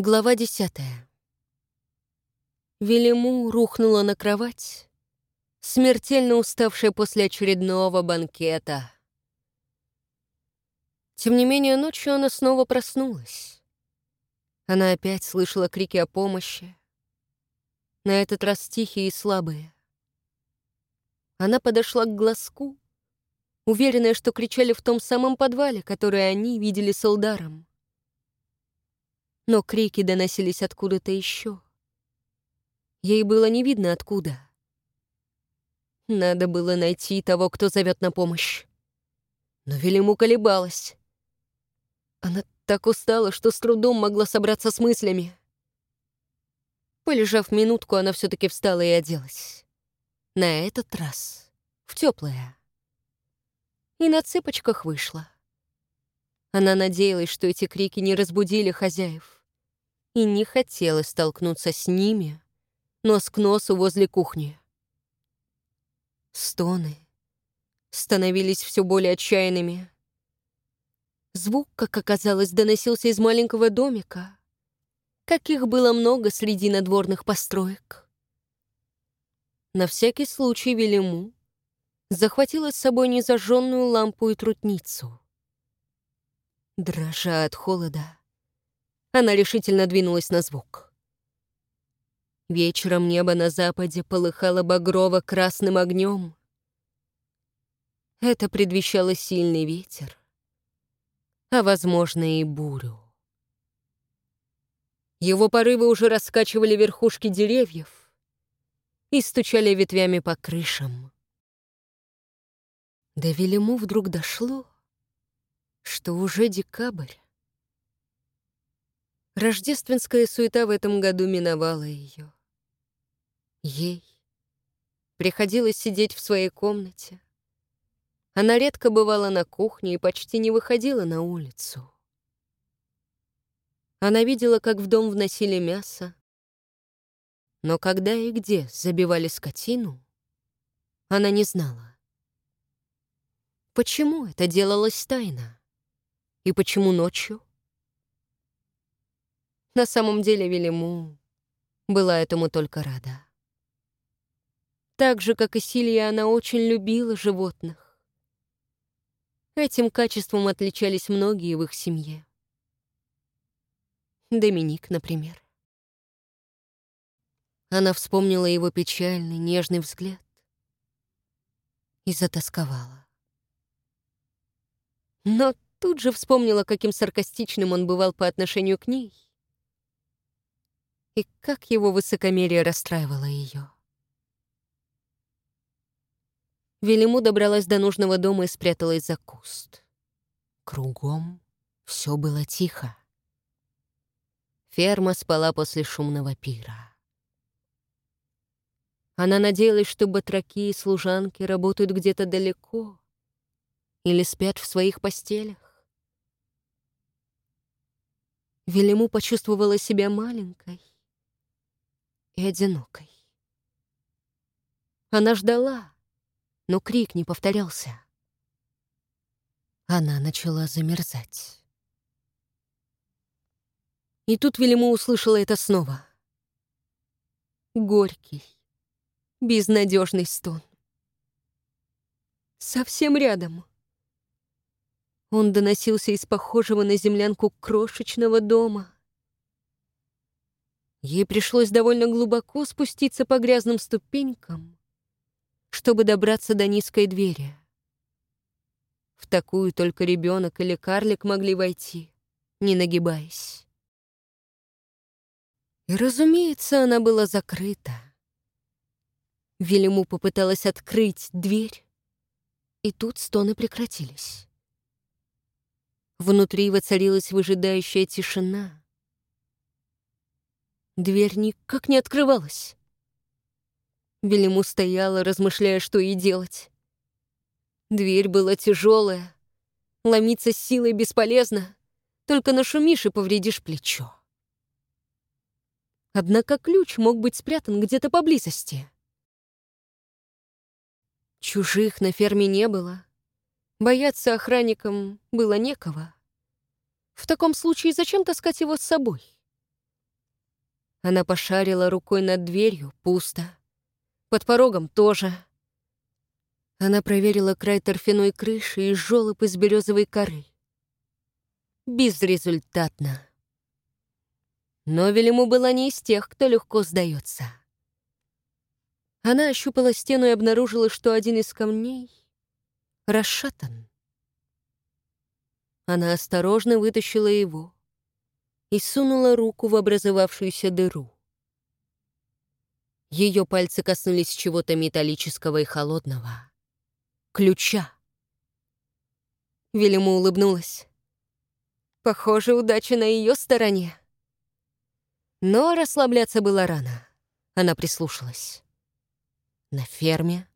Глава десятая. Велиму рухнула на кровать, смертельно уставшая после очередного банкета. Тем не менее, ночью она снова проснулась. Она опять слышала крики о помощи, на этот раз тихие и слабые. Она подошла к глазку, уверенная, что кричали в том самом подвале, который они видели с Элдаром но крики доносились откуда-то еще. Ей было не видно откуда. Надо было найти того, кто зовет на помощь. Но Велиму колебалась. Она так устала, что с трудом могла собраться с мыслями. Полежав минутку, она все-таки встала и оделась. На этот раз в теплое. И на цыпочках вышла. Она надеялась, что эти крики не разбудили хозяев и не хотела столкнуться с ними нос к носу возле кухни. Стоны становились все более отчаянными. Звук, как оказалось, доносился из маленького домика, каких было много среди надворных построек. На всякий случай Велиму захватила с собой незажженную лампу и трутницу. Дрожа от холода, она решительно двинулась на звук. Вечером небо на западе полыхало багрово-красным огнем. Это предвещало сильный ветер, а, возможно, и бурю. Его порывы уже раскачивали верхушки деревьев и стучали ветвями по крышам. До Велиму вдруг дошло, что уже декабрь. Рождественская суета в этом году миновала ее. Ей приходилось сидеть в своей комнате. Она редко бывала на кухне и почти не выходила на улицу. Она видела, как в дом вносили мясо, но когда и где забивали скотину, она не знала. Почему это делалось тайно? И почему ночью? На самом деле Велиму была этому только рада. Так же, как и Силья, она очень любила животных. Этим качеством отличались многие в их семье. Доминик, например. Она вспомнила его печальный, нежный взгляд и затасковала. Но тут же вспомнила, каким саркастичным он бывал по отношению к ней — и как его высокомерие расстраивало ее. Велиму добралась до нужного дома и спряталась за куст. Кругом все было тихо. Ферма спала после шумного пира. Она надеялась, что батраки и служанки работают где-то далеко или спят в своих постелях. Велиму почувствовала себя маленькой и одинокой. Она ждала, но крик не повторялся. Она начала замерзать. И тут Велиму услышала это снова. Горький, безнадежный стон. Совсем рядом. Он доносился из похожего на землянку крошечного дома — Ей пришлось довольно глубоко спуститься по грязным ступенькам, чтобы добраться до низкой двери. В такую только ребенок или карлик могли войти, не нагибаясь. И, разумеется, она была закрыта. Велиму попыталась открыть дверь, и тут стоны прекратились. Внутри воцарилась выжидающая тишина — Дверь никак не открывалась. Велиму стояла, размышляя, что ей делать. Дверь была тяжелая. Ломиться силой бесполезно. Только нашумишь и повредишь плечо. Однако ключ мог быть спрятан где-то поблизости. Чужих на ферме не было. Бояться охранникам было некого. В таком случае зачем таскать его с собой? Она пошарила рукой над дверью, пусто. Под порогом тоже. Она проверила край торфяной крыши и жёлоб из березовой коры. Безрезультатно. Но Велиму была не из тех, кто легко сдается. Она ощупала стену и обнаружила, что один из камней расшатан. Она осторожно вытащила его и сунула руку в образовавшуюся дыру. Ее пальцы коснулись чего-то металлического и холодного. Ключа. Велиму улыбнулась. Похоже, удача на ее стороне. Но расслабляться было рано. Она прислушалась. На ферме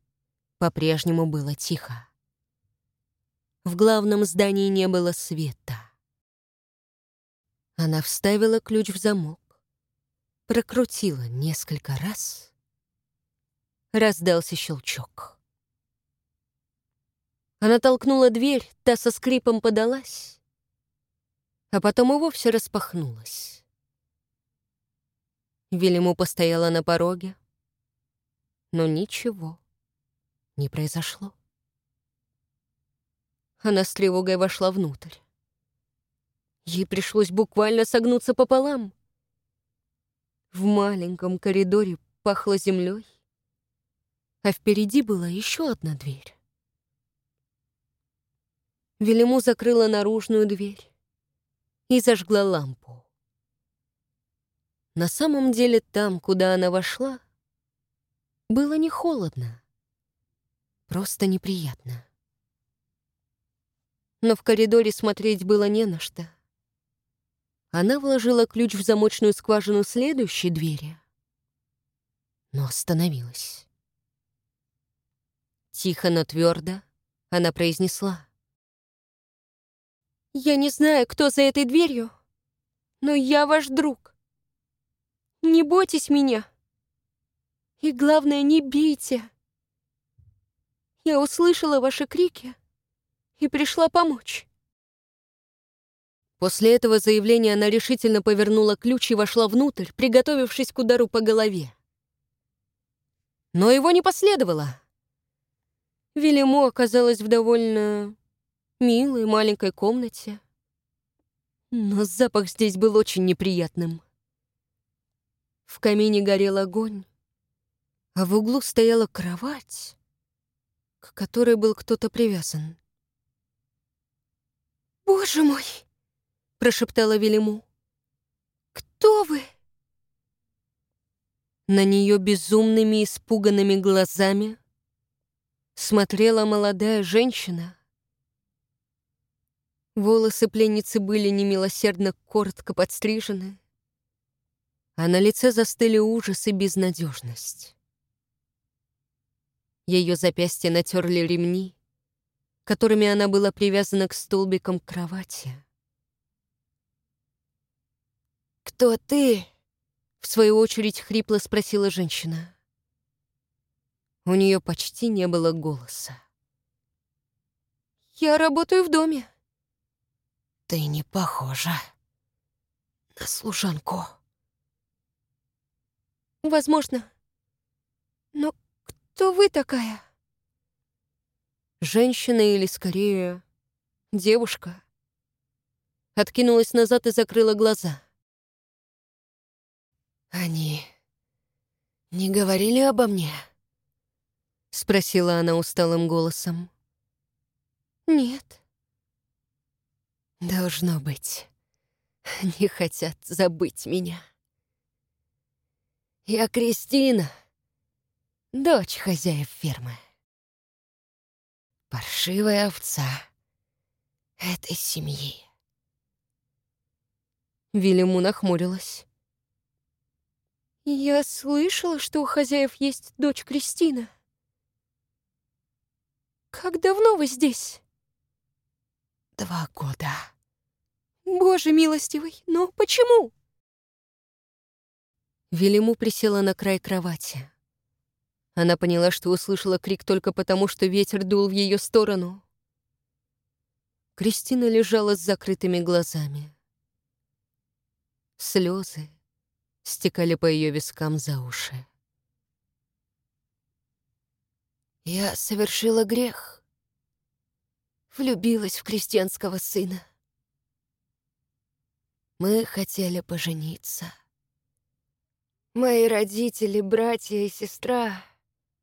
по-прежнему было тихо. В главном здании не было света. Она вставила ключ в замок, прокрутила несколько раз. Раздался щелчок. Она толкнула дверь, та со скрипом подалась, а потом и вовсе распахнулась. Велиму постояла на пороге, но ничего не произошло. Она с тревогой вошла внутрь. Ей пришлось буквально согнуться пополам. В маленьком коридоре пахло землей, а впереди была еще одна дверь. Велиму закрыла наружную дверь и зажгла лампу. На самом деле там, куда она вошла, было не холодно, просто неприятно. Но в коридоре смотреть было не на что. Она вложила ключ в замочную скважину следующей двери, но остановилась. Тихо, но твердо она произнесла. «Я не знаю, кто за этой дверью, но я ваш друг. Не бойтесь меня!» И главное, не бейте. Я услышала ваши крики и пришла помочь. После этого заявления она решительно повернула ключ и вошла внутрь, приготовившись к удару по голове. Но его не последовало. Велимо оказалась в довольно милой маленькой комнате. Но запах здесь был очень неприятным. В камине горел огонь, а в углу стояла кровать, к которой был кто-то привязан. «Боже мой!» — прошептала Велиму. «Кто вы?» На нее безумными испуганными глазами смотрела молодая женщина. Волосы пленницы были немилосердно коротко подстрижены, а на лице застыли ужас и безнадежность. Ее запястья натерли ремни, которыми она была привязана к столбикам кровати. «Кто ты?» — в свою очередь хрипло спросила женщина. У нее почти не было голоса. «Я работаю в доме». «Ты не похожа на служанку». «Возможно. Но кто вы такая?» Женщина или, скорее, девушка. Откинулась назад и закрыла глаза. «Они не говорили обо мне?» — спросила она усталым голосом. «Нет». «Должно быть, они хотят забыть меня. Я Кристина» дочь хозяев фермы. Паршивая овца этой семьи. Вильяму нахмурилась. «Я слышала, что у хозяев есть дочь Кристина. Как давно вы здесь?» «Два года». «Боже милостивый, но почему?» Велиму присела на край кровати. Она поняла, что услышала крик только потому, что ветер дул в ее сторону. Кристина лежала с закрытыми глазами. Слезы стекали по ее вискам за уши. Я совершила грех. Влюбилась в крестьянского сына. Мы хотели пожениться. Мои родители, братья и сестра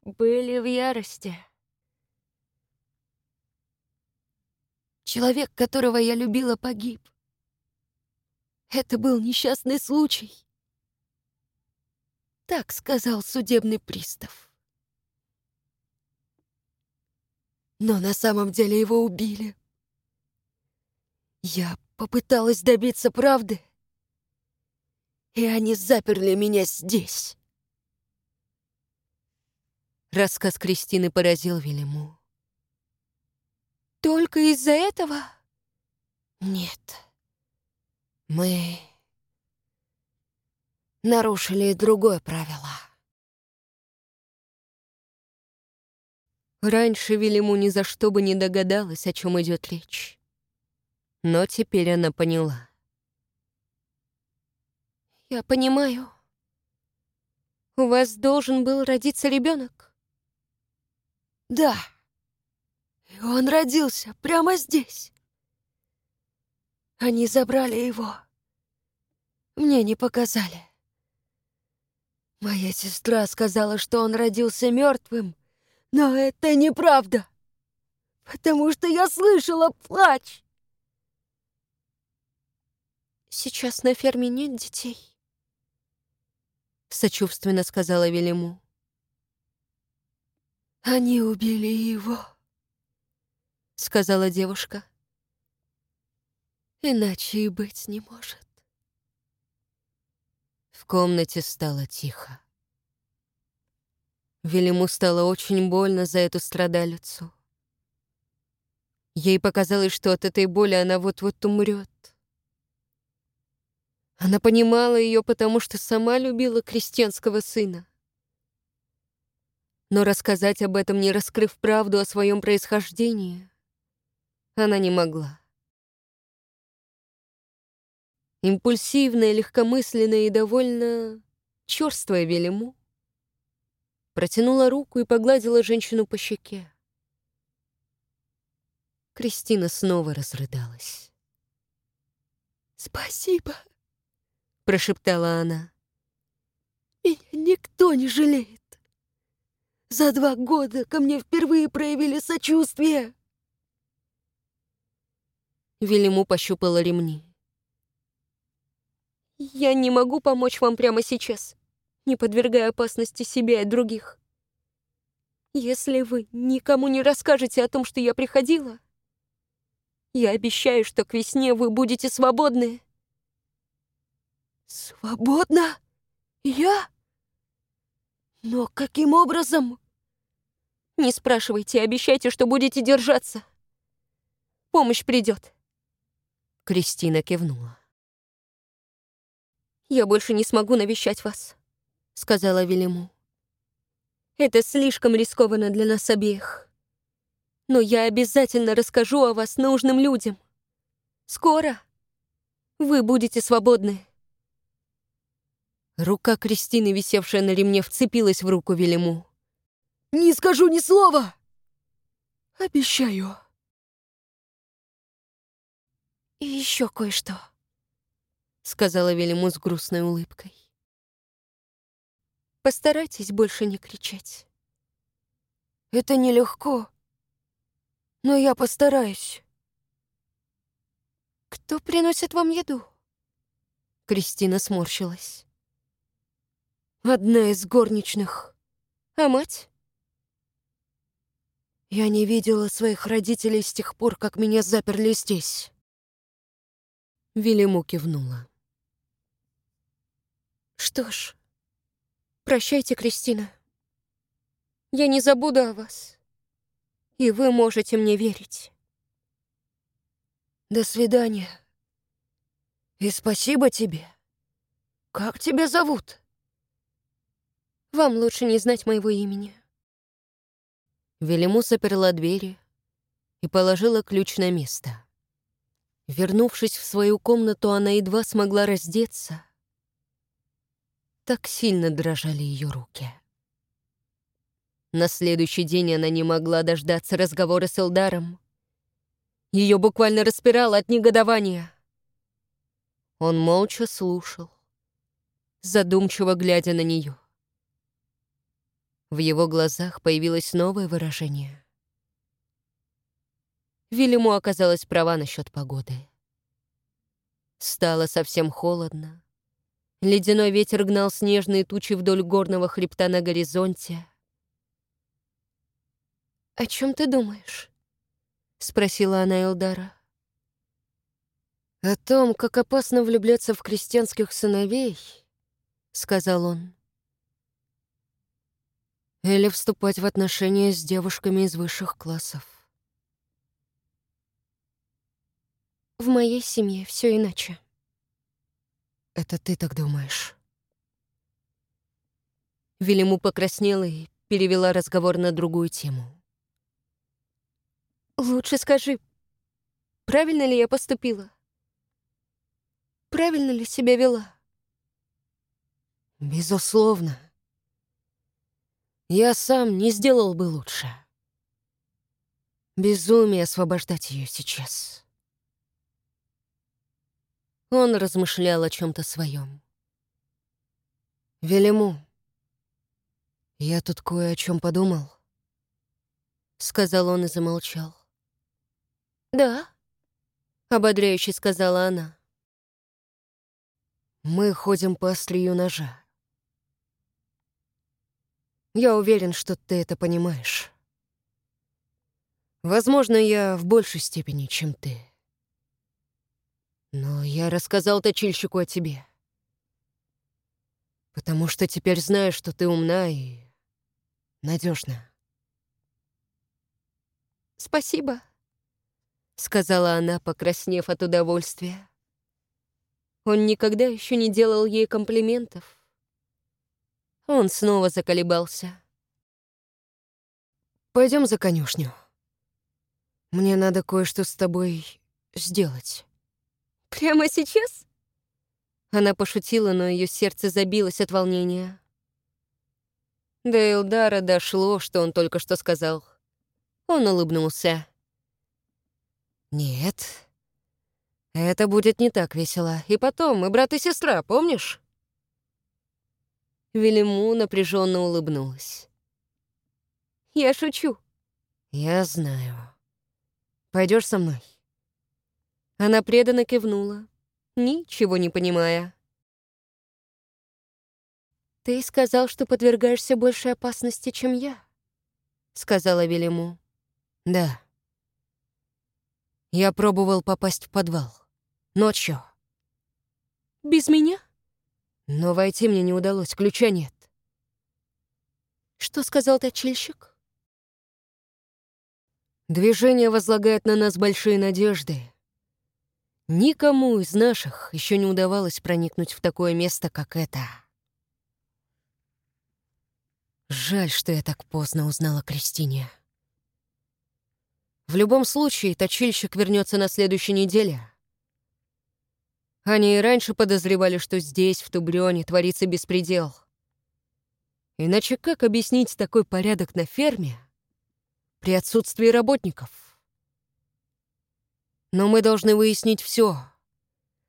были в ярости. Человек, которого я любила, погиб. Это был несчастный случай. Так сказал судебный пристав. Но на самом деле его убили. Я попыталась добиться правды, и они заперли меня здесь. Рассказ Кристины поразил Велиму. «Только из-за этого?» «Нет. Мы нарушили другое правило». Раньше Велиму ни за что бы не догадалась, о чем идет речь. Но теперь она поняла. «Я понимаю. У вас должен был родиться ребенок. Да. И он родился прямо здесь. Они забрали его. Мне не показали. Моя сестра сказала, что он родился мертвым, но это неправда, потому что я слышала плач. Сейчас на ферме нет детей, сочувственно сказала Велиму. «Они убили его», — сказала девушка. «Иначе и быть не может». Комнате стало тихо. Велиму стало очень больно за эту страдалицу. Ей показалось, что от этой боли она вот-вот умрет. Она понимала ее, потому что сама любила крестьянского сына но рассказать об этом, не раскрыв правду о своем происхождении, она не могла. Импульсивная, легкомысленная и довольно черствая Велиму протянула руку и погладила женщину по щеке. Кристина снова разрыдалась. «Спасибо», — прошептала она. «Меня никто не жалеет. За два года ко мне впервые проявили сочувствие. Велиму пощупала ремни. Я не могу помочь вам прямо сейчас, не подвергая опасности себя и других. Если вы никому не расскажете о том, что я приходила, я обещаю, что к весне вы будете свободны. Свободна? Я? Но каким образом? Не спрашивайте, обещайте, что будете держаться. Помощь придет. Кристина кивнула. «Я больше не смогу навещать вас», — сказала Велиму. «Это слишком рискованно для нас обеих. Но я обязательно расскажу о вас нужным людям. Скоро вы будете свободны». Рука Кристины, висевшая на ремне, вцепилась в руку Велиму. «Не скажу ни слова! Обещаю!» «И еще кое-что», — сказала Велиму с грустной улыбкой. «Постарайтесь больше не кричать. Это нелегко, но я постараюсь». «Кто приносит вам еду?» Кристина сморщилась. Одна из горничных. А мать? Я не видела своих родителей с тех пор, как меня заперли здесь. Велиму кивнула. Что ж, прощайте, Кристина. Я не забуду о вас. И вы можете мне верить. До свидания. И спасибо тебе. Как тебя зовут? Вам лучше не знать моего имени». Велиму заперла двери и положила ключ на место. Вернувшись в свою комнату, она едва смогла раздеться, Так сильно дрожали ее руки. На следующий день она не могла дождаться разговора с Элдаром. Ее буквально распирало от негодования. Он молча слушал, задумчиво глядя на нее. В его глазах появилось новое выражение. Вильяму оказалась права насчет погоды. Стало совсем холодно. Ледяной ветер гнал снежные тучи вдоль горного хребта на горизонте. «О чем ты думаешь?» — спросила она Элдара. «О том, как опасно влюбляться в крестьянских сыновей», — сказал он. «Или вступать в отношения с девушками из высших классов». В моей семье все иначе. Это ты так думаешь? Велиму покраснела и перевела разговор на другую тему. Лучше скажи, правильно ли я поступила? Правильно ли себя вела? Безусловно. Я сам не сделал бы лучше. Безумие освобождать ее сейчас. Он размышлял о чем-то своем. Велиму, я тут кое о чем подумал, сказал он и замолчал. «Да», — ободряюще сказала она. «Мы ходим по острию ножа. Я уверен, что ты это понимаешь. Возможно, я в большей степени, чем ты. Но я рассказал точильщику о тебе. Потому что теперь знаю, что ты умна и надежна. «Спасибо», — сказала она, покраснев от удовольствия. Он никогда еще не делал ей комплиментов. Он снова заколебался. Пойдем за конюшню. Мне надо кое-что с тобой сделать. Прямо сейчас? Она пошутила, но ее сердце забилось от волнения. До Элдара дошло, что он только что сказал. Он улыбнулся. «Нет, это будет не так весело. И потом, мы брат и сестра, помнишь?» Велиму напряженно улыбнулась. «Я шучу». «Я знаю. Пойдешь со мной?» Она преданно кивнула, ничего не понимая. «Ты сказал, что подвергаешься большей опасности, чем я», — сказала Велиму. «Да». Я пробовал попасть в подвал. Ночью. Без меня? Но войти мне не удалось, ключа нет. Что сказал точильщик? Движение возлагает на нас большие надежды. Никому из наших еще не удавалось проникнуть в такое место, как это. Жаль, что я так поздно узнала Кристине. В любом случае, точильщик вернется на следующей неделе. Они и раньше подозревали, что здесь, в Тубрёне, творится беспредел. Иначе как объяснить такой порядок на ферме при отсутствии работников? Но мы должны выяснить все,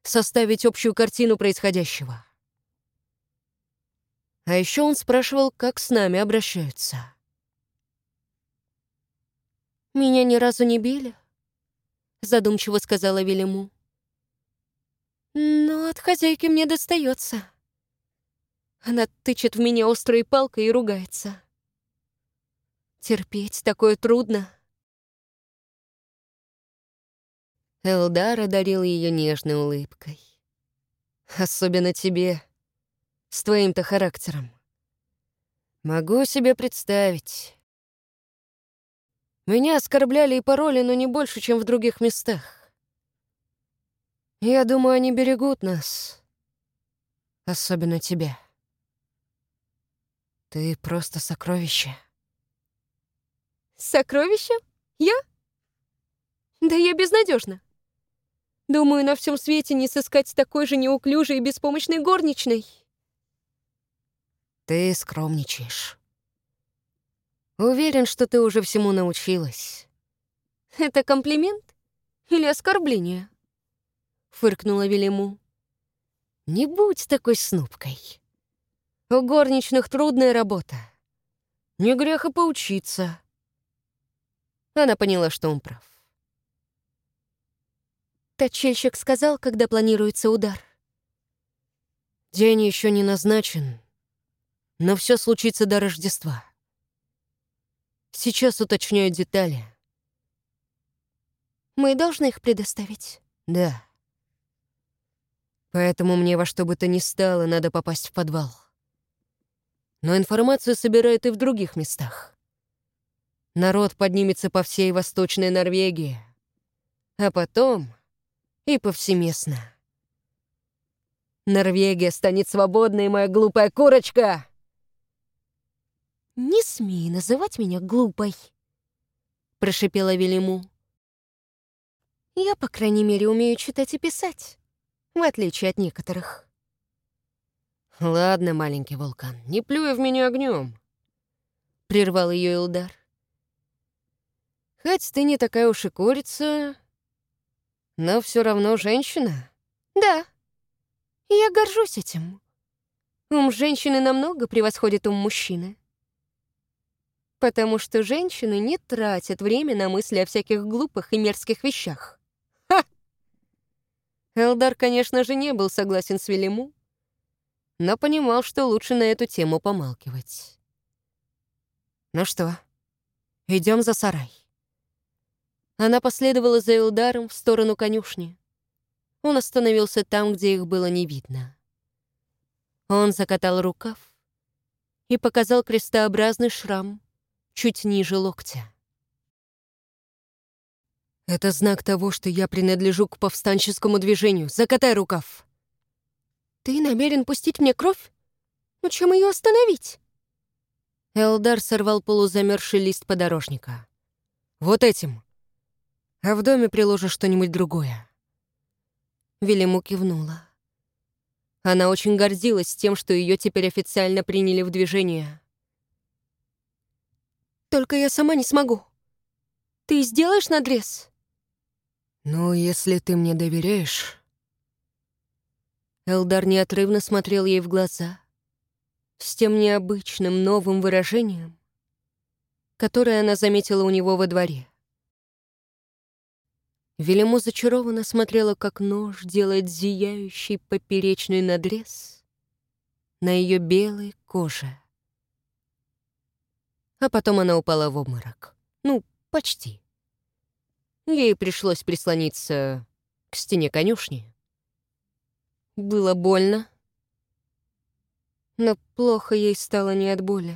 составить общую картину происходящего. А еще он спрашивал, как с нами обращаются. «Меня ни разу не били», — задумчиво сказала Велиму. «Но от хозяйки мне достается. Она тычет в меня острой палкой и ругается. Терпеть такое трудно». Элдар одарил ее нежной улыбкой. «Особенно тебе, с твоим-то характером. Могу себе представить, меня оскорбляли и пароли, но не больше, чем в других местах. Я думаю, они берегут нас. Особенно тебя. Ты просто сокровище. Сокровище? Я? Да я безнадежна. Думаю, на всем свете не сыскать такой же неуклюжей и беспомощной горничной. Ты скромничаешь. Уверен, что ты уже всему научилась. Это комплимент или оскорбление? Фыркнула Велиму. Не будь такой снупкой. У горничных трудная работа. Не грех и поучиться. Она поняла, что он прав. Точильщик сказал, когда планируется удар. День еще не назначен, но все случится до Рождества. Сейчас уточняю детали. Мы должны их предоставить? Да. Поэтому мне во что бы то ни стало надо попасть в подвал. Но информацию собирают и в других местах. Народ поднимется по всей Восточной Норвегии. А потом и повсеместно. Норвегия станет свободной, моя глупая курочка!» «Не смей называть меня глупой», — прошипела Велиму. «Я, по крайней мере, умею читать и писать, в отличие от некоторых». «Ладно, маленький вулкан, не плюй в меня огнем», — прервал ее Илдар. «Хоть ты не такая уж и курица, но все равно женщина. Да, я горжусь этим. Ум женщины намного превосходит ум мужчины. Потому что женщины не тратят время на мысли о всяких глупых и мерзких вещах. Ха! Элдар, конечно же, не был согласен с Велиму, но понимал, что лучше на эту тему помалкивать. Ну что, идем за сарай. Она последовала за Элдаром в сторону конюшни. Он остановился там, где их было не видно. Он закатал рукав и показал крестообразный шрам чуть ниже локтя. «Это знак того, что я принадлежу к повстанческому движению. Закатай рукав!» «Ты намерен пустить мне кровь? Ну чем ее остановить?» Элдар сорвал полузамерзший лист подорожника. «Вот этим!» А в доме приложишь что-нибудь другое». Велиму кивнула. Она очень гордилась тем, что ее теперь официально приняли в движение. «Только я сама не смогу. Ты сделаешь надрез?» «Ну, если ты мне доверяешь...» Элдар неотрывно смотрел ей в глаза с тем необычным новым выражением, которое она заметила у него во дворе. Велиму зачарованно смотрела, как нож делает зияющий поперечный надрез на ее белой коже. А потом она упала в обморок. Ну, почти. Ей пришлось прислониться к стене конюшни. Было больно, но плохо ей стало не от боли.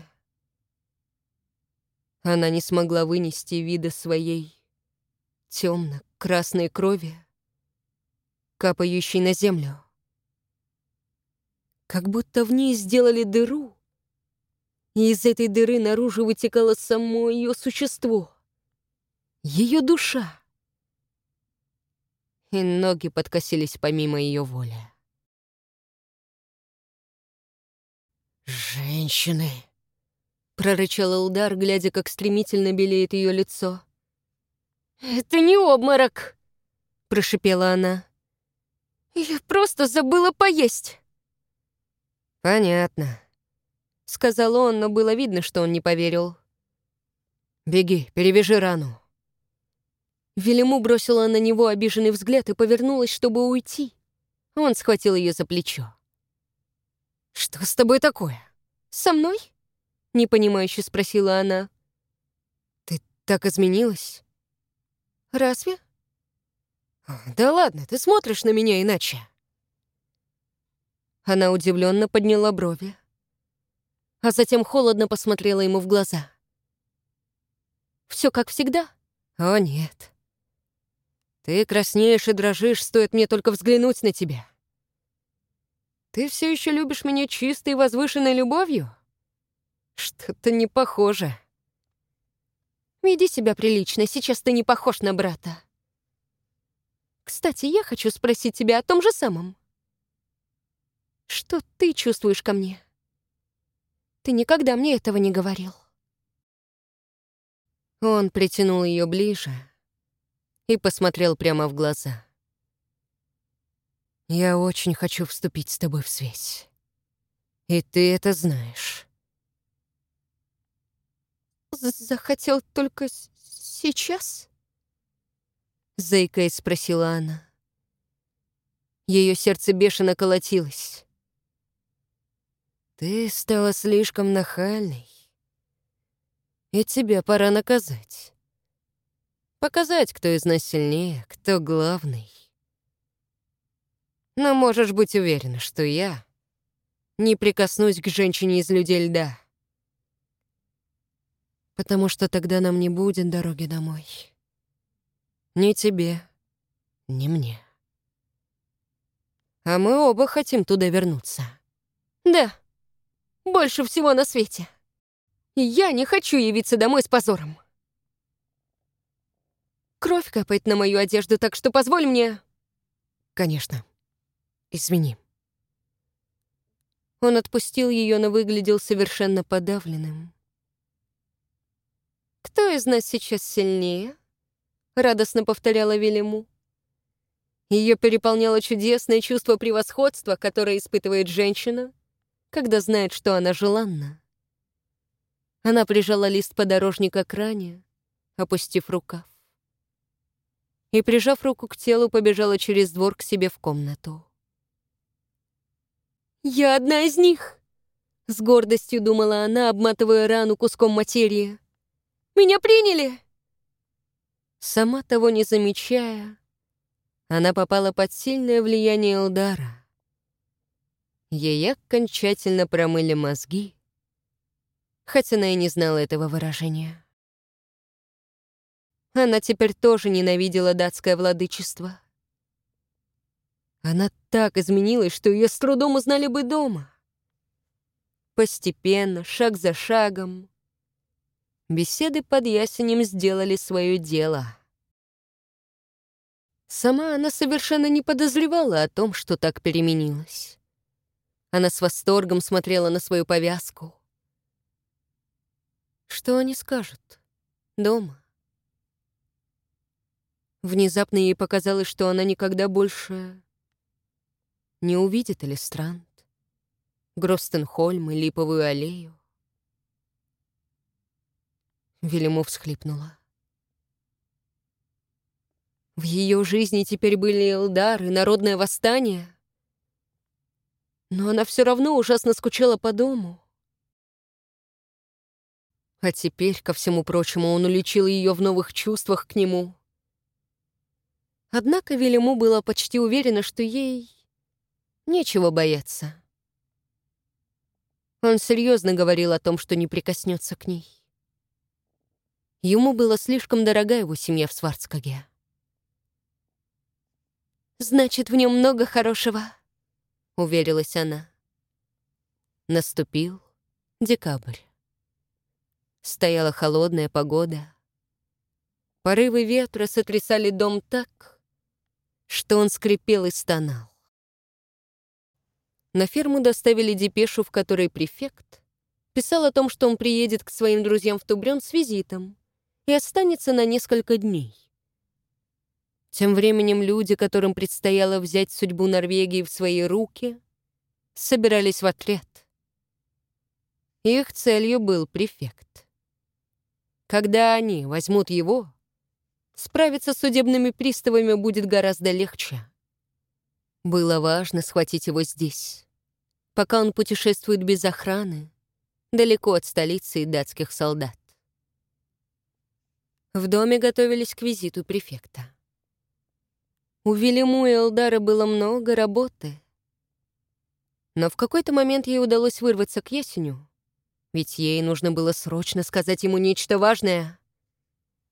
Она не смогла вынести вида своей темно красной крови, капающей на землю. Как будто в ней сделали дыру, и из этой дыры наружу вытекало само ее существо, ее душа. И ноги подкосились помимо ее воли. «Женщины!» — прорычал удар, глядя, как стремительно белеет ее лицо. «Это не обморок!» — прошипела она. «Я просто забыла поесть!» «Понятно», — сказал он, но было видно, что он не поверил. «Беги, перевяжи рану». Велиму бросила на него обиженный взгляд и повернулась, чтобы уйти. Он схватил ее за плечо. «Что с тобой такое?» «Со мной?» — непонимающе спросила она. «Ты так изменилась?» Разве? Да ладно, ты смотришь на меня иначе. Она удивленно подняла брови, а затем холодно посмотрела ему в глаза. Все как всегда? О, нет. Ты краснеешь и дрожишь, стоит мне только взглянуть на тебя. Ты все еще любишь меня чистой и возвышенной любовью? Что-то не похоже. Веди себя прилично, сейчас ты не похож на брата. Кстати, я хочу спросить тебя о том же самом. Что ты чувствуешь ко мне? Ты никогда мне этого не говорил. Он притянул ее ближе и посмотрел прямо в глаза. «Я очень хочу вступить с тобой в связь. И ты это знаешь». «Захотел только сейчас?» Заикаясь, спросила она. Ее сердце бешено колотилось. «Ты стала слишком нахальной, и тебя пора наказать. Показать, кто из нас сильнее, кто главный. Но можешь быть уверена, что я не прикоснусь к женщине из людей льда. Потому что тогда нам не будет дороги домой. Ни тебе, ни мне. А мы оба хотим туда вернуться. Да, больше всего на свете. Я не хочу явиться домой с позором. Кровь капает на мою одежду, так что позволь мне... Конечно. Извини. Он отпустил ее, но выглядел совершенно подавленным. «Кто из нас сейчас сильнее?» — радостно повторяла Велиму. Ее переполняло чудесное чувство превосходства, которое испытывает женщина, когда знает, что она желанна. Она прижала лист подорожника к ране, опустив рукав. И, прижав руку к телу, побежала через двор к себе в комнату. «Я одна из них!» — с гордостью думала она, обматывая рану куском материи. «Меня приняли!» Сама того не замечая, она попала под сильное влияние удара. Ей окончательно промыли мозги, хоть она и не знала этого выражения. Она теперь тоже ненавидела датское владычество. Она так изменилась, что ее с трудом узнали бы дома. Постепенно, шаг за шагом, беседы под ясенем сделали свое дело. Сама она совершенно не подозревала о том, что так переменилась. Она с восторгом смотрела на свою повязку. Что они скажут? Дома? Внезапно ей показалось, что она никогда больше не увидит Элистранд, Гростенхольм и Липовую аллею. Велиму всхлипнула. В ее жизни теперь были Элдар народное восстание. Но она все равно ужасно скучала по дому. А теперь, ко всему прочему, он уличил ее в новых чувствах к нему. Однако Велиму была почти уверена, что ей нечего бояться. Он серьезно говорил о том, что не прикоснется к ней. Ему было слишком дорога его семья в Сварцкаге. «Значит, в нем много хорошего», — уверилась она. Наступил декабрь. Стояла холодная погода. Порывы ветра сотрясали дом так, что он скрипел и стонал. На ферму доставили депешу, в которой префект писал о том, что он приедет к своим друзьям в Тубрён с визитом и останется на несколько дней. Тем временем люди, которым предстояло взять судьбу Норвегии в свои руки, собирались в отряд. Их целью был префект. Когда они возьмут его, справиться с судебными приставами будет гораздо легче. Было важно схватить его здесь, пока он путешествует без охраны, далеко от столицы и датских солдат. В доме готовились к визиту префекта. У Велиму и Элдара было много работы. Но в какой-то момент ей удалось вырваться к Ясеню, ведь ей нужно было срочно сказать ему нечто важное.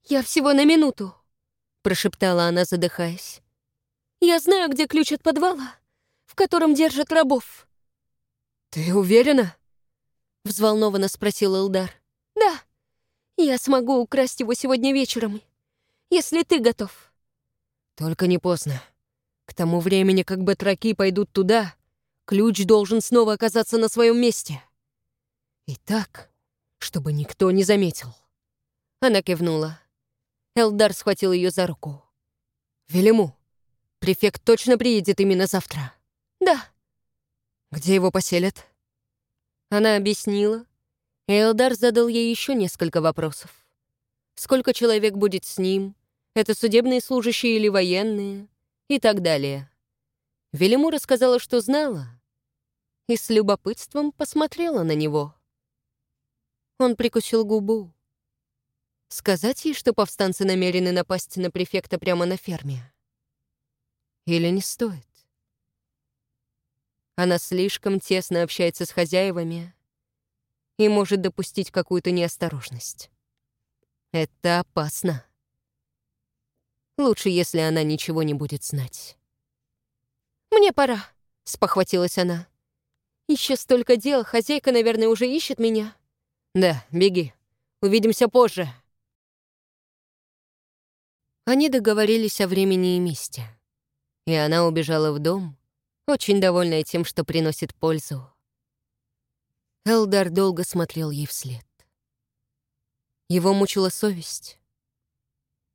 «Я всего на минуту», — прошептала она, задыхаясь. «Я знаю, где ключ от подвала, в котором держат рабов». «Ты уверена?» — взволнованно спросил Элдар. «Да». Я смогу украсть его сегодня вечером, если ты готов. Только не поздно. К тому времени, как батраки пойдут туда, ключ должен снова оказаться на своем месте. И так, чтобы никто не заметил. Она кивнула. Элдар схватил ее за руку. «Велиму, префект точно приедет именно завтра?» «Да». «Где его поселят?» Она объяснила, Элдар задал ей еще несколько вопросов. Сколько человек будет с ним? Это судебные служащие или военные? И так далее. Велиму рассказала, что знала, и с любопытством посмотрела на него. Он прикусил губу. Сказать ей, что повстанцы намерены напасть на префекта прямо на ферме? Или не стоит? Она слишком тесно общается с хозяевами и может допустить какую-то неосторожность. Это опасно. Лучше, если она ничего не будет знать. «Мне пора», — спохватилась она. «Еще столько дел, хозяйка, наверное, уже ищет меня». «Да, беги. Увидимся позже». Они договорились о времени и месте. И она убежала в дом, очень довольная тем, что приносит пользу. Элдар долго смотрел ей вслед. Его мучила совесть.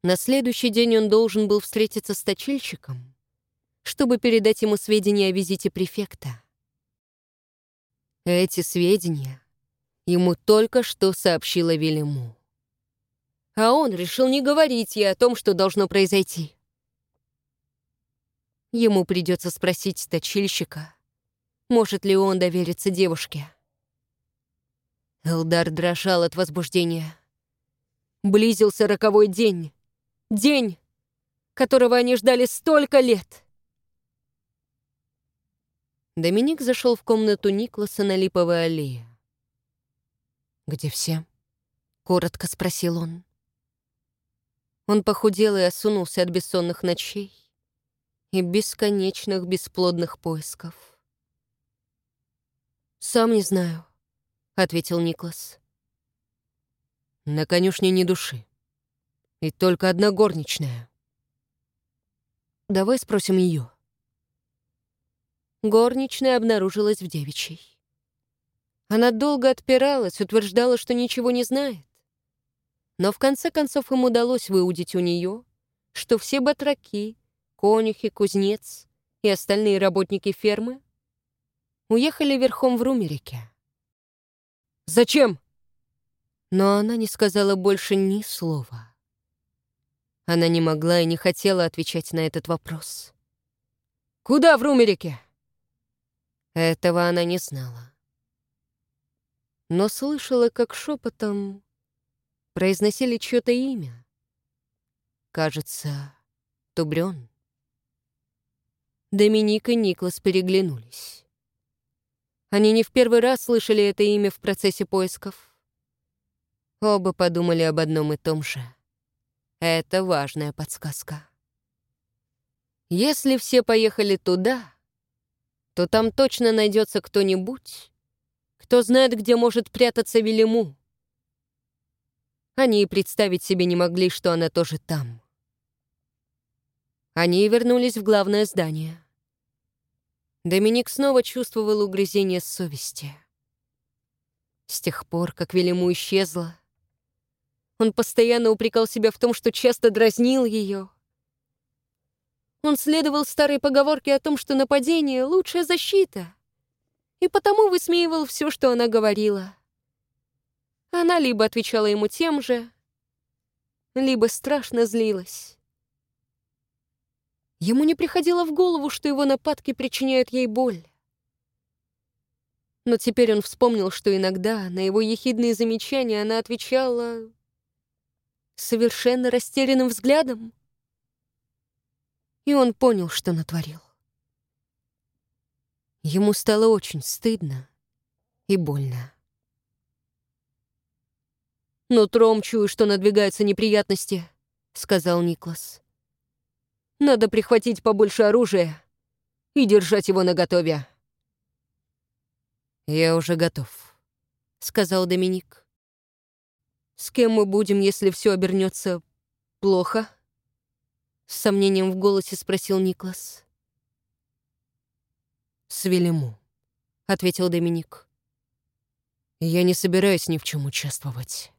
На следующий день он должен был встретиться с точильщиком, чтобы передать ему сведения о визите префекта. Эти сведения ему только что сообщила Велиму. А он решил не говорить ей о том, что должно произойти. Ему придется спросить точильщика, может ли он довериться девушке. Элдар дрожал от возбуждения. Близился роковой день. День, которого они ждали столько лет. Доминик зашел в комнату Никласа на Липовой аллее. «Где все?» — коротко спросил он. Он похудел и осунулся от бессонных ночей и бесконечных бесплодных поисков. «Сам не знаю», — ответил Никлас. «На конюшне ни души. И только одна горничная. Давай спросим ее. Горничная обнаружилась в девичьей. Она долго отпиралась, утверждала, что ничего не знает. Но в конце концов им удалось выудить у нее, что все батраки конюхи, кузнец и остальные работники фермы уехали верхом в Румерике. «Зачем?» Но она не сказала больше ни слова. Она не могла и не хотела отвечать на этот вопрос. «Куда в Румерике?» Этого она не знала. Но слышала, как шепотом произносили чье-то имя. Кажется, Тубрён. Доминик и Никлас переглянулись. Они не в первый раз слышали это имя в процессе поисков. Оба подумали об одном и том же. Это важная подсказка. Если все поехали туда, то там точно найдется кто-нибудь, кто знает, где может прятаться Велиму. Они и представить себе не могли, что она тоже там. Они вернулись в главное здание. Доминик снова чувствовал угрызение совести. С тех пор, как Велиму исчезла, он постоянно упрекал себя в том, что часто дразнил ее. Он следовал старой поговорке о том, что нападение — лучшая защита, и потому высмеивал все, что она говорила. Она либо отвечала ему тем же, либо страшно злилась. Ему не приходило в голову, что его нападки причиняют ей боль. Но теперь он вспомнил, что иногда на его ехидные замечания она отвечала совершенно растерянным взглядом. И он понял, что натворил. Ему стало очень стыдно и больно. «Нутром чую, что надвигаются неприятности», — сказал Никлас. Надо прихватить побольше оружия и держать его наготове. «Я уже готов», — сказал Доминик. «С кем мы будем, если все обернется плохо?» С сомнением в голосе спросил Никлас. «С Велиму», — ответил Доминик. Я не собираюсь ни в чем участвовать.